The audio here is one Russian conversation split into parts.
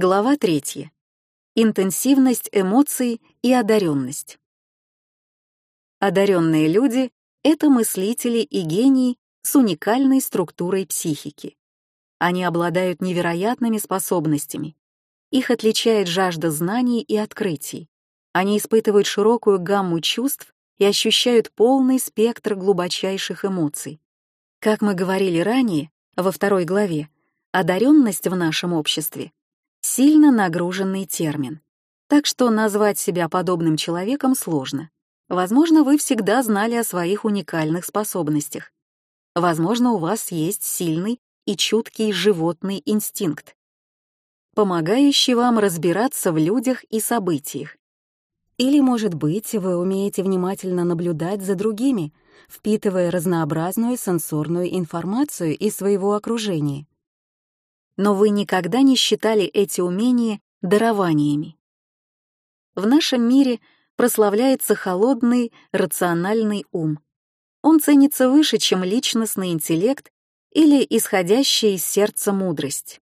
Глава 3. Интенсивность эмоций и одаренность. Одаренные люди — это мыслители и гении с уникальной структурой психики. Они обладают невероятными способностями. Их отличает жажда знаний и открытий. Они испытывают широкую гамму чувств и ощущают полный спектр глубочайших эмоций. Как мы говорили ранее, во второй главе, одаренность в нашем обществе — сильно нагруженный термин. Так что назвать себя подобным человеком сложно. Возможно, вы всегда знали о своих уникальных способностях. Возможно, у вас есть сильный и чуткий животный инстинкт, помогающий вам разбираться в людях и событиях. Или, может быть, вы умеете внимательно наблюдать за другими, впитывая разнообразную сенсорную информацию из своего окружения. Но вы никогда не считали эти умения дарованиями. В нашем мире прославляется холодный, рациональный ум. Он ценится выше, чем личностный интеллект или исходящая из сердца мудрость.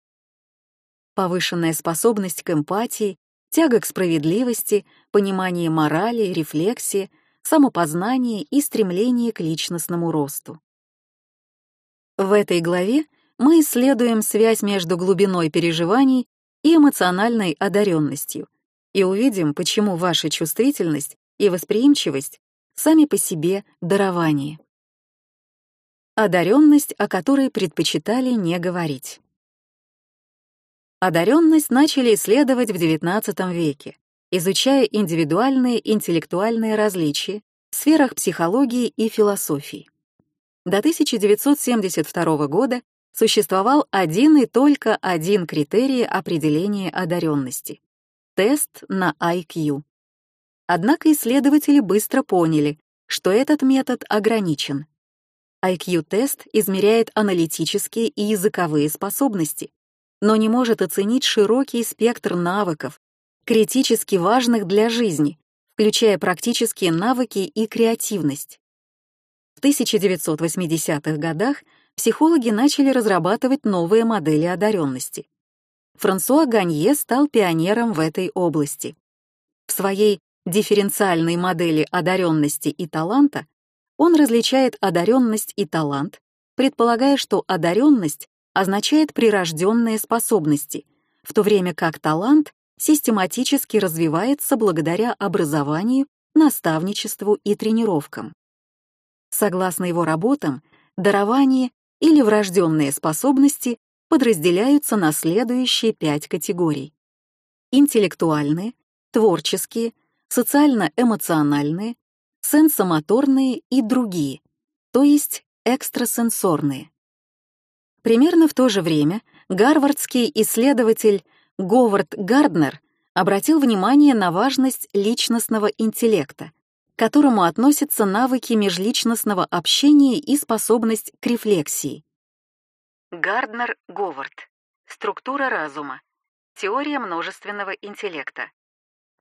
Повышенная способность к эмпатии, тяга к справедливости, понимание морали, рефлексия, самопознание и стремление к личностному росту. В этой главе мы исследуем связь между глубиной переживаний и эмоциональной одаренностью и увидим, почему ваша чувствительность и восприимчивость сами по себе дарование. Одаренность, о которой предпочитали не говорить. Одаренность начали исследовать в XIX веке, изучая индивидуальные интеллектуальные различия в сферах психологии и философии. До 1972 года существовал один и только один критерий определения одаренности — тест на IQ. Однако исследователи быстро поняли, что этот метод ограничен. IQ-тест измеряет аналитические и языковые способности, но не может оценить широкий спектр навыков, критически важных для жизни, включая практические навыки и креативность. В 1980-х годах психологи начали разрабатывать новые модели одаренности. Франсуа Ганье стал пионером в этой области. В своей дифференциальной модели одаренности и таланта он различает одаренность и талант, предполагая, что одаренность означает прирожденные способности, в то время как талант систематически развивается благодаря образованию, наставничеству и тренировкам. Согласно его работам, дарование или врожденные способности подразделяются на следующие пять категорий. Интеллектуальные, творческие, социально-эмоциональные, сенсомоторные и другие, то есть экстрасенсорные. Примерно в то же время гарвардский исследователь Говард Гарднер обратил внимание на важность личностного интеллекта, к которому относятся навыки межличностного общения и способность к рефлексии. Гарднер Говард. Структура разума. Теория множественного интеллекта.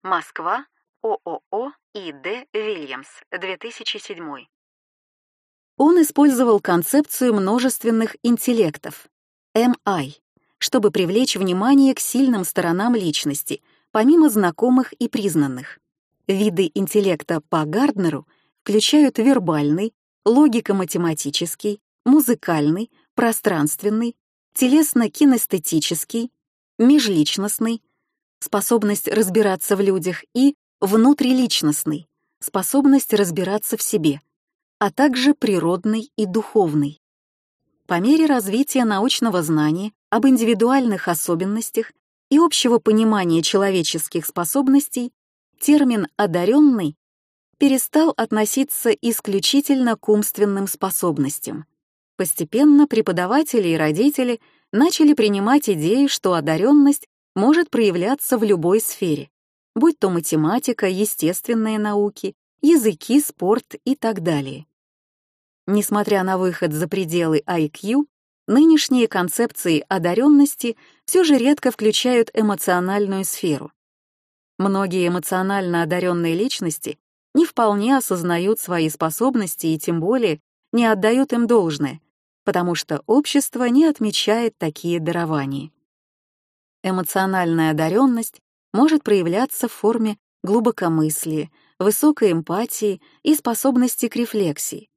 Москва. ООО и Д. Вильямс, 2007. Он использовал концепцию множественных интеллектов, MI, чтобы привлечь внимание к сильным сторонам личности, помимо знакомых и признанных. Виды интеллекта по Гарднеру включают вербальный, логико-математический, музыкальный, пространственный, телесно-кинестетический, межличностный, способность разбираться в людях и внутриличностный, способность разбираться в себе, а также природный и духовный. По мере развития научного знания об индивидуальных особенностях и общего понимания человеческих способностей, термин «одаренный» перестал относиться исключительно к умственным способностям. Постепенно преподаватели и родители начали принимать идею, что одаренность может проявляться в любой сфере, будь то математика, естественные науки, языки, спорт и так далее. Несмотря на выход за пределы IQ, нынешние концепции одаренности все же редко включают эмоциональную сферу. Многие эмоционально одаренные личности не вполне осознают свои способности и тем более не отдают им должное, потому что общество не отмечает такие дарования. Эмоциональная одаренность может проявляться в форме глубокомыслия, высокой эмпатии и способности к рефлексии.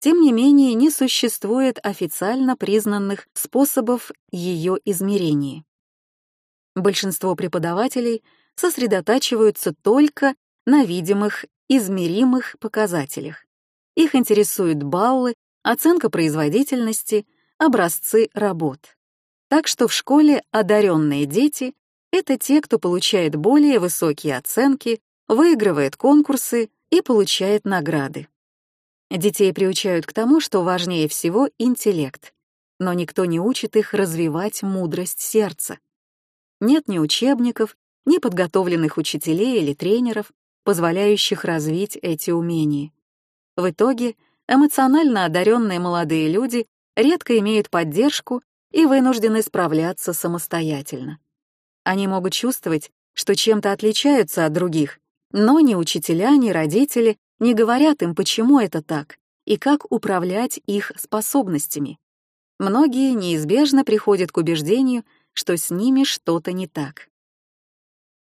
Тем не менее, не существует официально признанных способов ее измерения. Большинство преподавателей сосредотачиваются только на видимых, измеримых показателях. Их интересуют баллы, оценка производительности, образцы работ. Так что в школе одаренные дети — это те, кто получает более высокие оценки, выигрывает конкурсы и получает награды. Детей приучают к тому, что важнее всего интеллект, но никто не учит их развивать мудрость сердца. Нет ни учебников, ни подготовленных учителей или тренеров, позволяющих развить эти умения. В итоге эмоционально одаренные молодые люди редко имеют поддержку и вынуждены справляться самостоятельно. Они могут чувствовать, что чем-то отличаются от других, но ни учителя, ни родители не говорят им, почему это так и как управлять их способностями. Многие неизбежно приходят к убеждению, что с ними что-то не так.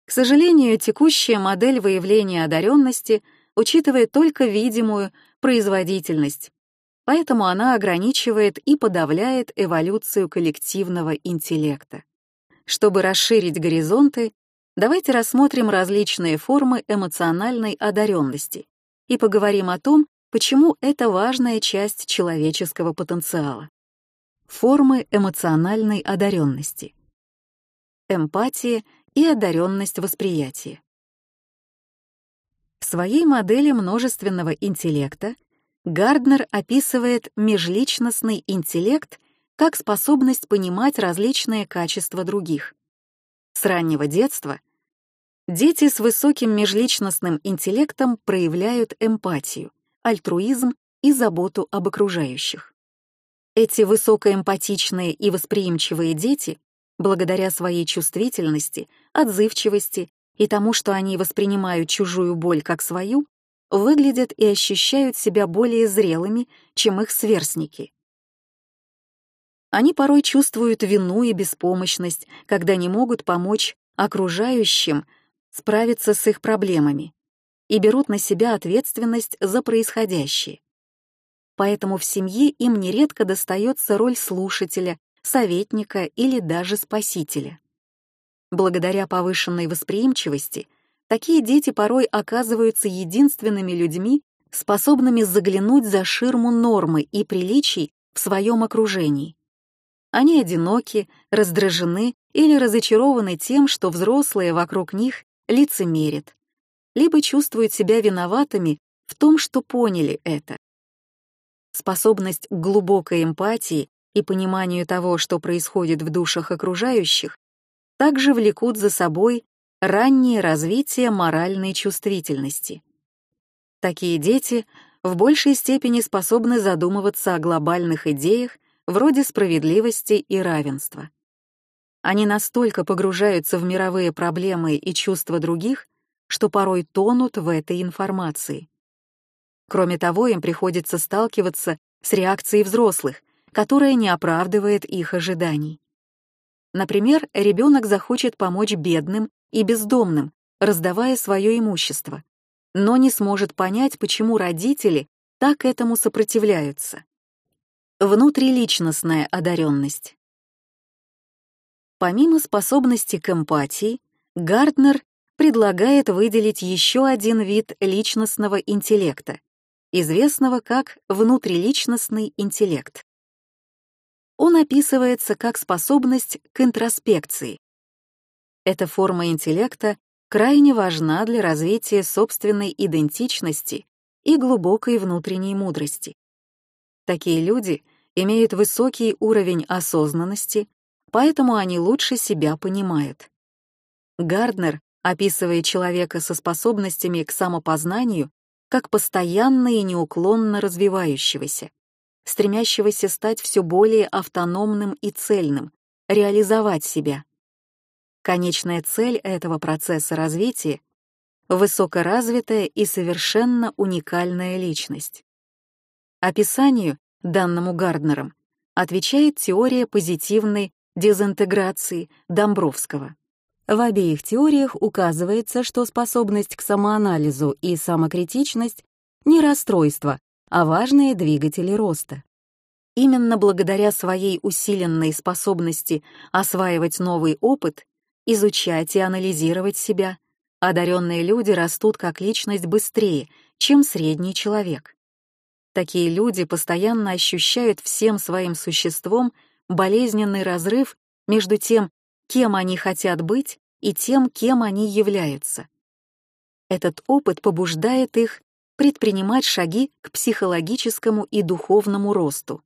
К сожалению, текущая модель выявления одаренности учитывает только видимую производительность, поэтому она ограничивает и подавляет эволюцию коллективного интеллекта. Чтобы расширить горизонты, давайте рассмотрим различные формы эмоциональной одаренности и поговорим о том, почему это важная часть человеческого потенциала. Формы эмоциональной одаренности. Эмпатия и одаренность восприятия. В своей модели множественного интеллекта Гарднер описывает межличностный интеллект как способность понимать различные качества других. С раннего детства дети с высоким межличностным интеллектом проявляют эмпатию, альтруизм и заботу об окружающих. Эти высокоэмпатичные и восприимчивые дети, благодаря своей чувствительности, отзывчивости и тому, что они воспринимают чужую боль как свою, выглядят и ощущают себя более зрелыми, чем их сверстники. Они порой чувствуют вину и беспомощность, когда не могут помочь окружающим справиться с их проблемами и берут на себя ответственность за происходящее. Поэтому в семье им нередко достается роль слушателя, советника или даже спасителя. Благодаря повышенной восприимчивости такие дети порой оказываются единственными людьми, способными заглянуть за ширму нормы и приличий в своем окружении. Они одиноки, раздражены или разочарованы тем, что взрослые вокруг них лицемерят, либо чувствуют себя виноватыми в том, что поняли это. Способность к глубокой эмпатии и пониманию того, что происходит в душах окружающих, также влекут за собой раннее развитие моральной чувствительности. Такие дети в большей степени способны задумываться о глобальных идеях вроде справедливости и равенства. Они настолько погружаются в мировые проблемы и чувства других, что порой тонут в этой информации. Кроме того, им приходится сталкиваться с реакцией взрослых, которая не оправдывает их ожиданий. Например, ребенок захочет помочь бедным и бездомным, раздавая свое имущество, но не сможет понять, почему родители так этому сопротивляются. Внутриличностная одаренность. Помимо способности к эмпатии, Гарднер предлагает выделить еще один вид личностного интеллекта, известного как внутриличностный интеллект он описывается как способность к интроспекции. Эта форма интеллекта крайне важна для развития собственной идентичности и глубокой внутренней мудрости. Такие люди имеют высокий уровень осознанности, поэтому они лучше себя понимают. Гарднер описывает человека со способностями к самопознанию как постоянно и неуклонно развивающегося стремящегося стать все более автономным и цельным, реализовать себя. Конечная цель этого процесса развития — высокоразвитая и совершенно уникальная личность. Описанию, данному Гарднером, отвечает теория позитивной дезинтеграции Домбровского. В обеих теориях указывается, что способность к самоанализу и самокритичность — не расстройство, а важные двигатели роста. Именно благодаря своей усиленной способности осваивать новый опыт, изучать и анализировать себя, одаренные люди растут как личность быстрее, чем средний человек. Такие люди постоянно ощущают всем своим существом болезненный разрыв между тем, кем они хотят быть, и тем, кем они являются. Этот опыт побуждает их предпринимать шаги к психологическому и духовному росту.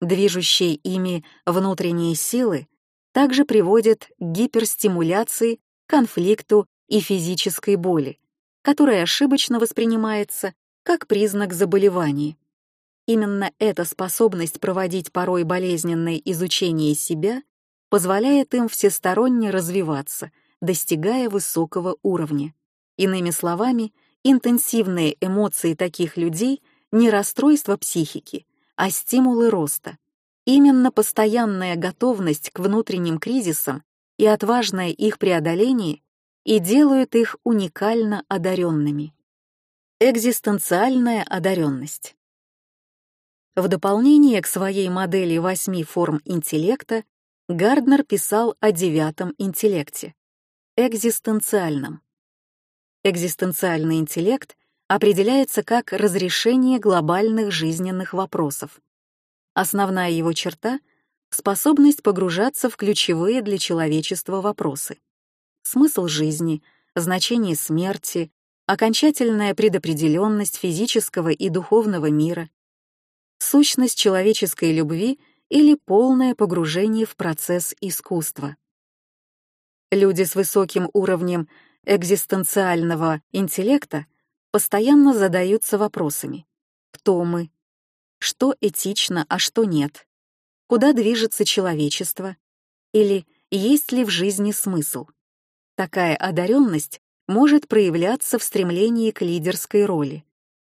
Движущие ими внутренние силы также приводят к гиперстимуляции, конфликту и физической боли, которая ошибочно воспринимается как признак заболевания. Именно эта способность проводить порой болезненное изучение себя позволяет им всесторонне развиваться, достигая высокого уровня. Иными словами, интенсивные эмоции таких людей — не расстройство психики, а стимулы роста. Именно постоянная готовность к внутренним кризисам и отважное их преодоление и делают их уникально одаренными. Экзистенциальная одаренность. В дополнение к своей модели восьми форм интеллекта Гарднер писал о девятом интеллекте — экзистенциальном. Экзистенциальный интеллект определяется как разрешение глобальных жизненных вопросов. Основная его черта — способность погружаться в ключевые для человечества вопросы. Смысл жизни, значение смерти, окончательная предопределенность физического и духовного мира, сущность человеческой любви или полное погружение в процесс искусства. Люди с высоким уровнем экзистенциального интеллекта постоянно задаются вопросами. Кто мы? Что этично, а что нет? Куда движется человечество? Или есть ли в жизни смысл? Такая одаренность может проявляться в стремлении к лидерской роли,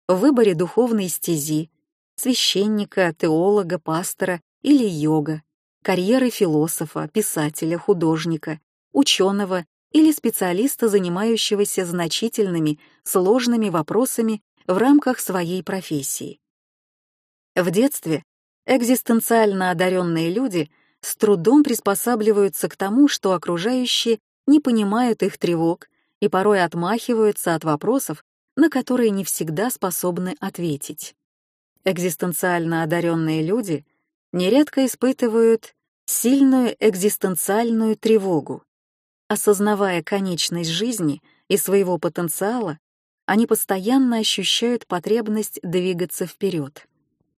в выборе духовной стези, священника, теолога, пастора или йога, карьеры философа, писателя, художника, ученого или специалиста, занимающегося значительными, сложными вопросами в рамках своей профессии. В детстве экзистенциально одаренные люди с трудом приспосабливаются к тому, что окружающие не понимают их тревог и порой отмахиваются от вопросов, на которые не всегда способны ответить. Экзистенциально одаренные люди нередко испытывают сильную экзистенциальную тревогу, Осознавая конечность жизни и своего потенциала, они постоянно ощущают потребность двигаться вперед.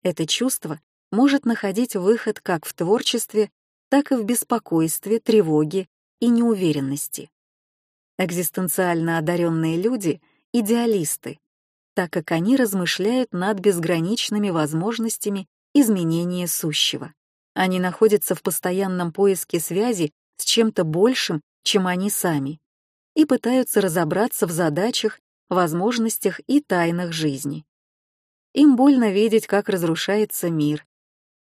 Это чувство может находить выход как в творчестве, так и в беспокойстве, тревоге и неуверенности. Экзистенциально одаренные люди — идеалисты, так как они размышляют над безграничными возможностями изменения сущего. Они находятся в постоянном поиске связи с чем-то большим, чем они сами, и пытаются разобраться в задачах, возможностях и тайнах жизни. Им больно видеть, как разрушается мир.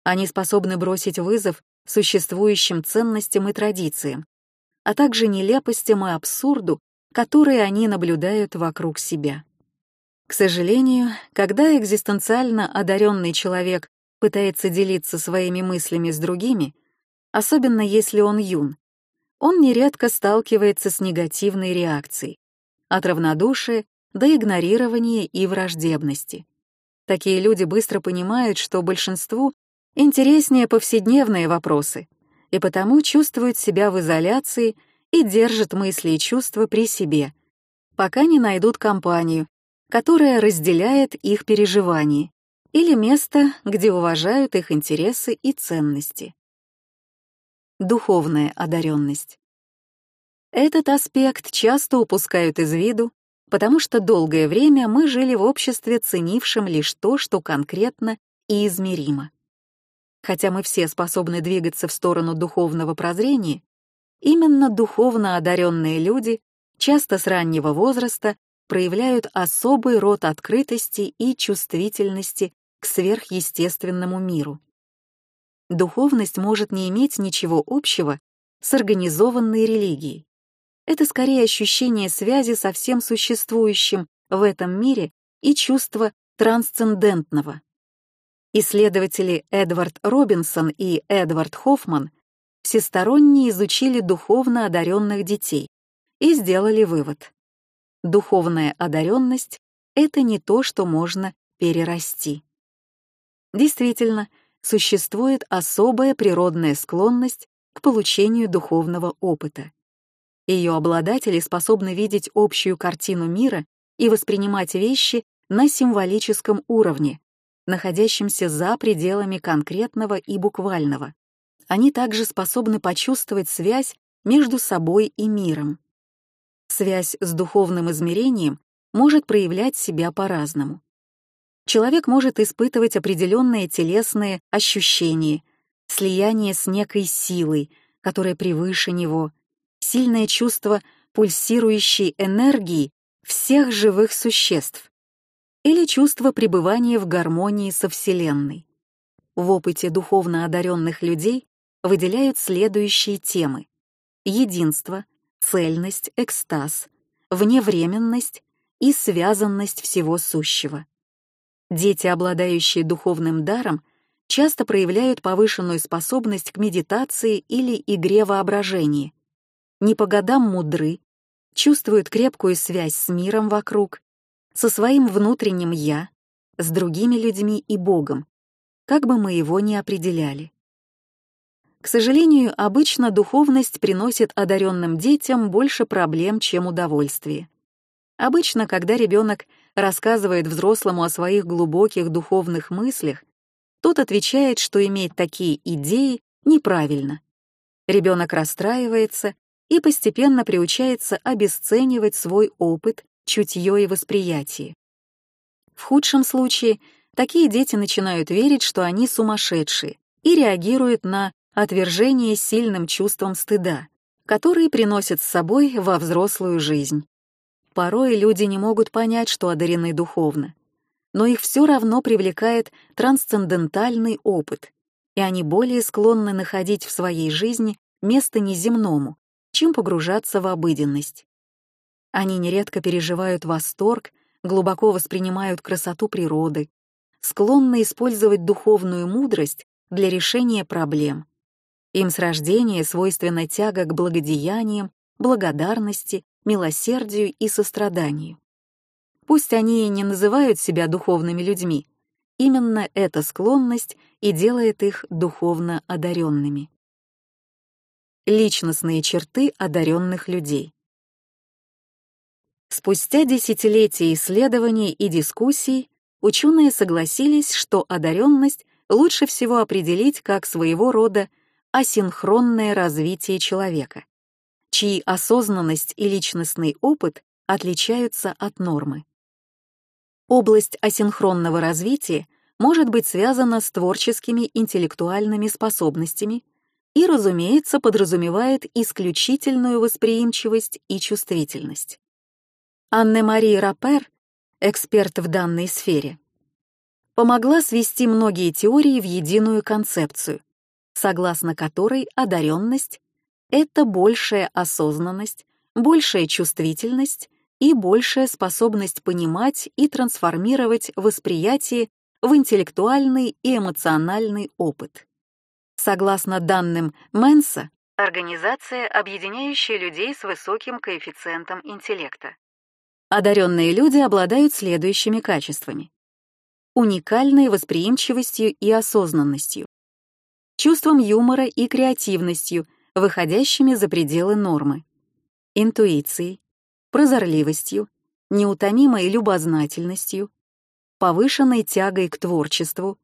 Они способны бросить вызов существующим ценностям и традициям, а также нелепостям и абсурду, которые они наблюдают вокруг себя. К сожалению, когда экзистенциально одаренный человек пытается делиться своими мыслями с другими, особенно если он юн, он нередко сталкивается с негативной реакцией, от равнодушия до игнорирования и враждебности. Такие люди быстро понимают, что большинству интереснее повседневные вопросы, и потому чувствуют себя в изоляции и держат мысли и чувства при себе, пока не найдут компанию, которая разделяет их переживания, или место, где уважают их интересы и ценности духовная одаренность. Этот аспект часто упускают из виду, потому что долгое время мы жили в обществе, ценившем лишь то, что конкретно и измеримо. Хотя мы все способны двигаться в сторону духовного прозрения, именно духовно одаренные люди часто с раннего возраста проявляют особый род открытости и чувствительности к сверхъестественному миру. Духовность может не иметь ничего общего с организованной религией. Это скорее ощущение связи со всем существующим в этом мире и чувство трансцендентного. Исследователи Эдвард Робинсон и Эдвард Хоффман всесторонне изучили духовно одаренных детей и сделали вывод. Духовная одаренность — это не то, что можно перерасти. Действительно, существует особая природная склонность к получению духовного опыта. Ее обладатели способны видеть общую картину мира и воспринимать вещи на символическом уровне, находящемся за пределами конкретного и буквального. Они также способны почувствовать связь между собой и миром. Связь с духовным измерением может проявлять себя по-разному. Человек может испытывать определенные телесные ощущения, слияние с некой силой, которая превыше него, сильное чувство пульсирующей энергии всех живых существ или чувство пребывания в гармонии со Вселенной. В опыте духовно одаренных людей выделяют следующие темы — единство, цельность, экстаз, вневременность и связанность всего сущего. Дети, обладающие духовным даром, часто проявляют повышенную способность к медитации или игре воображения, не по годам мудры, чувствуют крепкую связь с миром вокруг, со своим внутренним «я», с другими людьми и Богом, как бы мы его ни определяли. К сожалению, обычно духовность приносит одаренным детям больше проблем, чем удовольствие. Обычно, когда ребенок рассказывает взрослому о своих глубоких духовных мыслях, тот отвечает, что иметь такие идеи неправильно. Ребенок расстраивается и постепенно приучается обесценивать свой опыт, чутье и восприятие. В худшем случае такие дети начинают верить, что они сумасшедшие, и реагируют на отвержение сильным чувством стыда, которые приносят с собой во взрослую жизнь. Порой люди не могут понять, что одарены духовно, но их все равно привлекает трансцендентальный опыт, и они более склонны находить в своей жизни место неземному, чем погружаться в обыденность. Они нередко переживают восторг, глубоко воспринимают красоту природы, склонны использовать духовную мудрость для решения проблем, им с рождения свойственна тяга к благодеяниям, благодарности, милосердию и состраданию. Пусть они и не называют себя духовными людьми, именно эта склонность и делает их духовно одаренными. Личностные черты одаренных людей. Спустя десятилетия исследований и дискуссий ученые согласились, что одаренность лучше всего определить как своего рода асинхронное развитие человека, чьи осознанность и личностный опыт отличаются от нормы. Область асинхронного развития может быть связана с творческими интеллектуальными способностями и, разумеется, подразумевает исключительную восприимчивость и чувствительность. Анне-Мари Рапер, эксперт в данной сфере, помогла свести многие теории в единую концепцию, согласно которой одаренность — это большая осознанность, большая чувствительность и большая способность понимать и трансформировать восприятие в интеллектуальный и эмоциональный опыт. Согласно данным Менса, организация, объединяющая людей с высоким коэффициентом интеллекта, одаренные люди обладают следующими качествами. Уникальной восприимчивостью и осознанностью, чувством юмора и креативностью, выходящими за пределы нормы, интуицией, прозорливостью, неутомимой любознательностью, повышенной тягой к творчеству,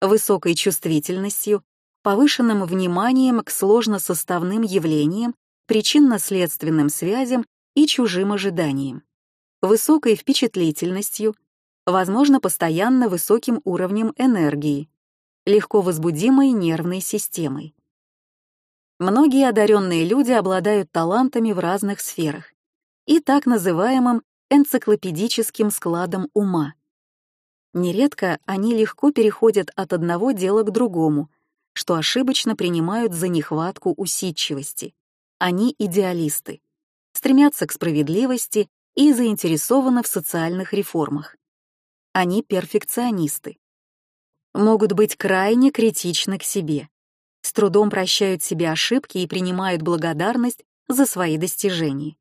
высокой чувствительностью, повышенным вниманием к сложносоставным явлениям, причинно-следственным связям и чужим ожиданиям, высокой впечатлительностью, возможно, постоянно высоким уровнем энергии, легко возбудимой нервной системой. Многие одаренные люди обладают талантами в разных сферах и так называемым энциклопедическим складом ума. Нередко они легко переходят от одного дела к другому, что ошибочно принимают за нехватку усидчивости. Они идеалисты, стремятся к справедливости и заинтересованы в социальных реформах. Они перфекционисты. Могут быть крайне критичны к себе, с трудом прощают себе ошибки и принимают благодарность за свои достижения.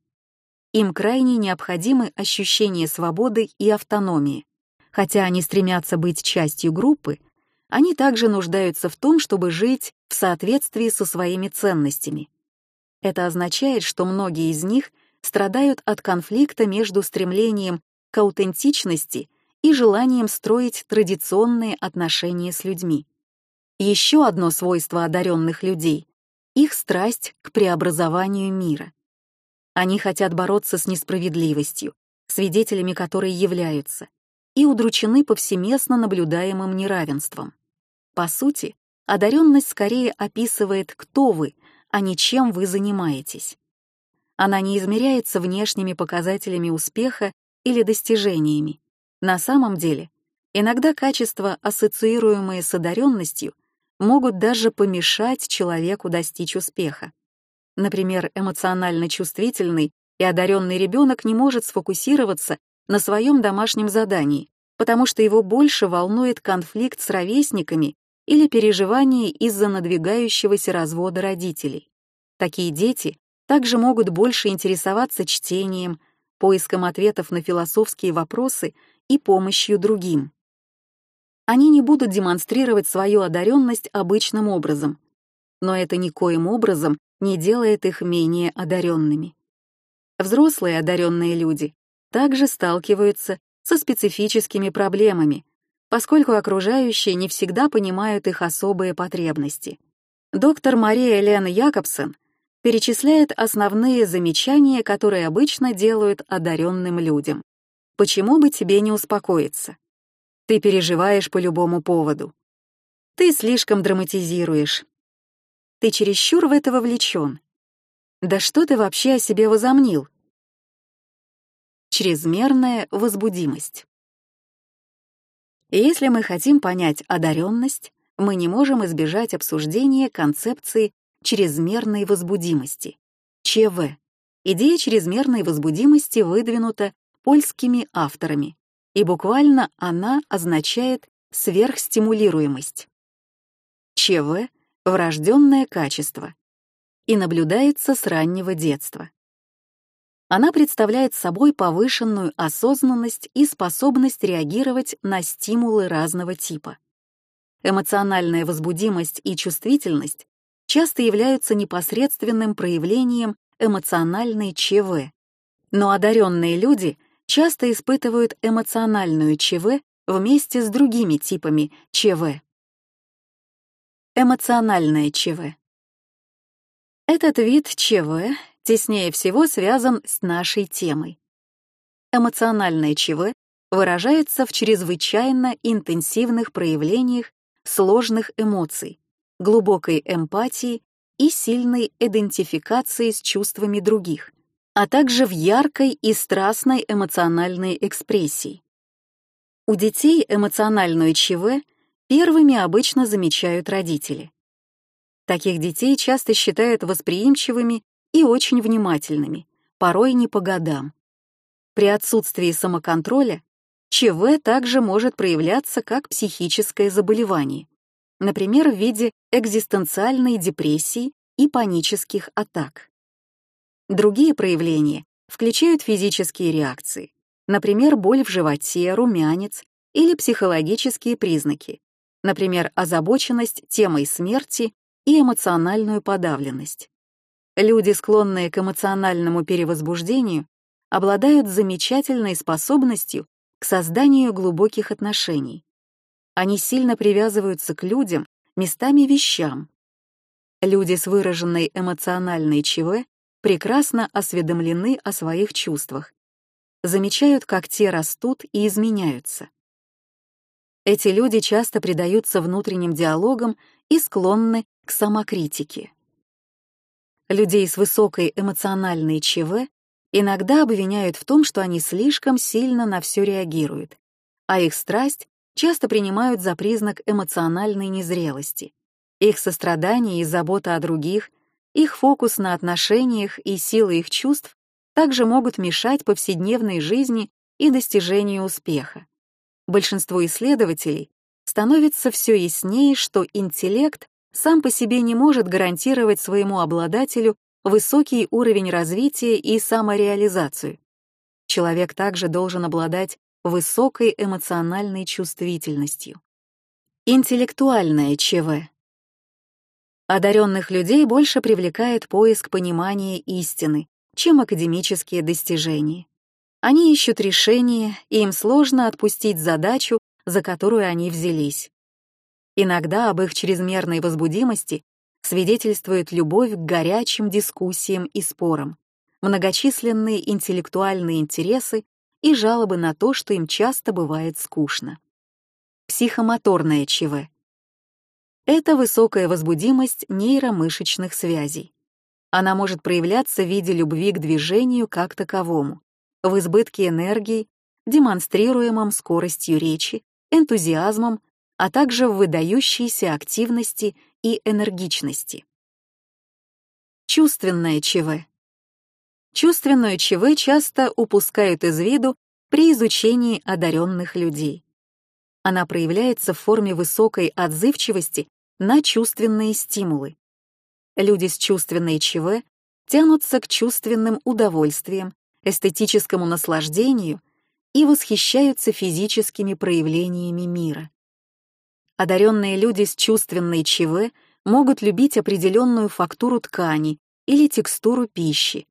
Им крайне необходимы ощущение свободы и автономии. Хотя они стремятся быть частью группы, они также нуждаются в том, чтобы жить в соответствии со своими ценностями. Это означает, что многие из них страдают от конфликта между стремлением к аутентичности и желанием строить традиционные отношения с людьми. Еще одно свойство одаренных людей — их страсть к преобразованию мира. Они хотят бороться с несправедливостью, свидетелями которой являются, и удручены повсеместно наблюдаемым неравенством. По сути, одаренность скорее описывает, кто вы, а не чем вы занимаетесь. Она не измеряется внешними показателями успеха или достижениями. На самом деле, иногда качества, ассоциируемые с одаренностью, могут даже помешать человеку достичь успеха. Например, эмоционально чувствительный и одаренный ребенок не может сфокусироваться на своем домашнем задании, потому что его больше волнует конфликт с ровесниками или переживание из-за надвигающегося развода родителей. Такие дети также могут больше интересоваться чтением, поиском ответов на философские вопросы и помощью другим. Они не будут демонстрировать свою одаренность обычным образом, но это никоим образом не делает их менее одаренными. Взрослые одаренные люди также сталкиваются со специфическими проблемами, поскольку окружающие не всегда понимают их особые потребности. Доктор Мария Элена Якобсон перечисляет основные замечания, которые обычно делают одаренным людям. Почему бы тебе не успокоиться? Ты переживаешь по любому поводу. Ты слишком драматизируешь. Ты чересчур в это вовлечен. Да что ты вообще о себе возомнил? Чрезмерная возбудимость. Если мы хотим понять одаренность, мы не можем избежать обсуждения концепции чрезмерной возбудимости, ЧВ. Идея чрезмерной возбудимости выдвинута польскими авторами и буквально она означает сверхстимулируемость. ЧВ — врожденное качество и наблюдается с раннего детства. Она представляет собой повышенную осознанность и способность реагировать на стимулы разного типа. Эмоциональная возбудимость и чувствительность часто являются непосредственным проявлением эмоциональной ЧВ, но одаренные люди часто испытывают эмоциональную ЧВ вместе с другими типами ЧВ. Эмоциональная ЧВ. Этот вид ЧВ теснее всего связан с нашей темой. Эмоциональная ЧВ выражается в чрезвычайно интенсивных проявлениях сложных эмоций, глубокой эмпатии и сильной идентификации с чувствами других, а также в яркой и страстной эмоциональной экспрессии. У детей эмоциональную ЧВ первыми обычно замечают родители. Таких детей часто считают восприимчивыми и очень внимательными, порой не по годам. При отсутствии самоконтроля ЧВ также может проявляться как психическое заболевание, например, в виде экзистенциальной депрессии и панических атак. Другие проявления включают физические реакции, например, боль в животе, румянец или психологические признаки, например, озабоченность темой смерти и эмоциональную подавленность. Люди, склонные к эмоциональному перевозбуждению, обладают замечательной способностью к созданию глубоких отношений. Они сильно привязываются к людям, местами вещам. Люди с выраженной эмоциональной ЧВ прекрасно осведомлены о своих чувствах, замечают, как те растут и изменяются. Эти люди часто предаются внутренним диалогам и склонны к самокритике. Людей с высокой эмоциональной ЧВ иногда обвиняют в том, что они слишком сильно на все реагируют, а их страсть часто принимают за признак эмоциональной незрелости. Их сострадание и забота о других, их фокус на отношениях и сила их чувств также могут мешать повседневной жизни и достижению успеха. Большинству исследователей становится все яснее, что интеллект сам по себе не может гарантировать своему обладателю высокий уровень развития и самореализацию. Человек также должен обладать высокой эмоциональной чувствительностью. Интеллектуальное ЧВ. Одаренных людей больше привлекает поиск понимания истины, чем академические достижения. Они ищут решение, и им сложно отпустить задачу, за которую они взялись. Иногда об их чрезмерной возбудимости свидетельствует любовь к горячим дискуссиям и спорам, многочисленные интеллектуальные интересы и жалобы на то, что им часто бывает скучно. Психомоторное ЧВ. Это высокая возбудимость нейромышечных связей. Она может проявляться в виде любви к движению как таковому, в избытке энергии, демонстрируемом скоростью речи, энтузиазмом, а также в выдающейся активности и энергичности. Чувственное ЧВ. Чувственное ЧВ часто упускают из виду при изучении одаренных людей. Она проявляется в форме высокой отзывчивости на чувственные стимулы. Люди с чувственной ЧВ тянутся к чувственным удовольствиям, эстетическому наслаждению и восхищаются физическими проявлениями мира. Одаренные люди с чувственной ЧВ могут любить определенную фактуру ткани или текстуру пищи,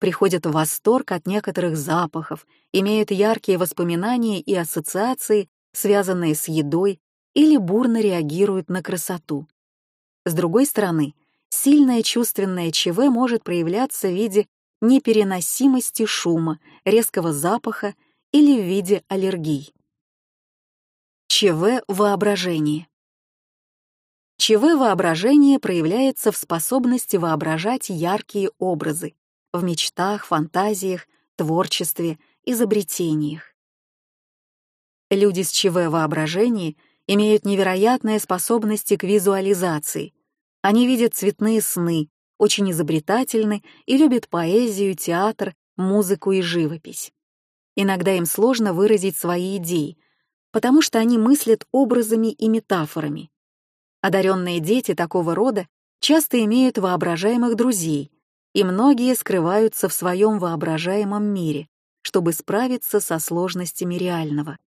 приходят в восторг от некоторых запахов, имеют яркие воспоминания и ассоциации, связанные с едой, или бурно реагируют на красоту. С другой стороны, сильное чувственное ЧВ может проявляться в виде непереносимости шума, резкого запаха или в виде аллергий. ЧВ воображение. ЧВ воображение проявляется в способности воображать яркие образы в мечтах, фантазиях, творчестве, изобретениях. Люди с ЧВ воображение имеют невероятные способности к визуализации. Они видят цветные сны, очень изобретательны и любят поэзию, театр, музыку и живопись. Иногда им сложно выразить свои идеи, потому что они мыслят образами и метафорами. Одаренные дети такого рода часто имеют воображаемых друзей, и многие скрываются в своем воображаемом мире, чтобы справиться со сложностями реального.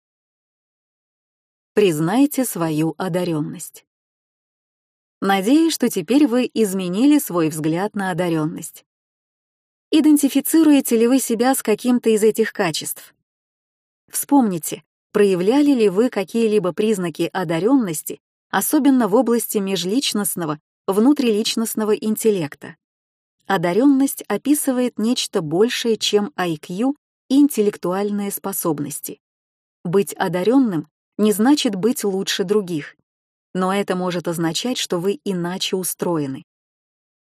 Признайте свою одаренность. Надеюсь, что теперь вы изменили свой взгляд на одаренность. Идентифицируете ли вы себя с каким-то из этих качеств? Вспомните, проявляли ли вы какие-либо признаки одаренности, особенно в области межличностного, внутриличностного интеллекта. Одаренность описывает нечто большее, чем IQ и интеллектуальные способности. Быть одаренным не значит быть лучше других, но это может означать, что вы иначе устроены.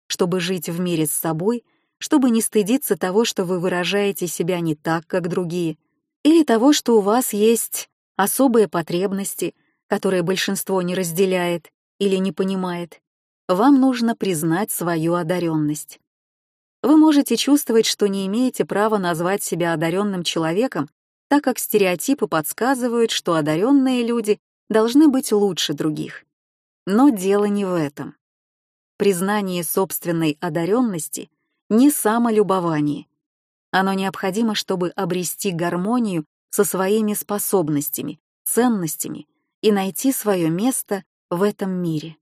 Чтобы жить в мире с собой, чтобы не стыдиться того, что вы выражаете себя не так, как другие, или того, что у вас есть особые потребности, которые большинство не разделяет или не понимает, вам нужно признать свою одаренность. Вы можете чувствовать, что не имеете права назвать себя одаренным человеком, так как стереотипы подсказывают, что одаренные люди должны быть лучше других. Но дело не в этом. Признание собственной одаренности не самолюбование. Оно необходимо, чтобы обрести гармонию со своими способностями, ценностями и найти свое место в этом мире.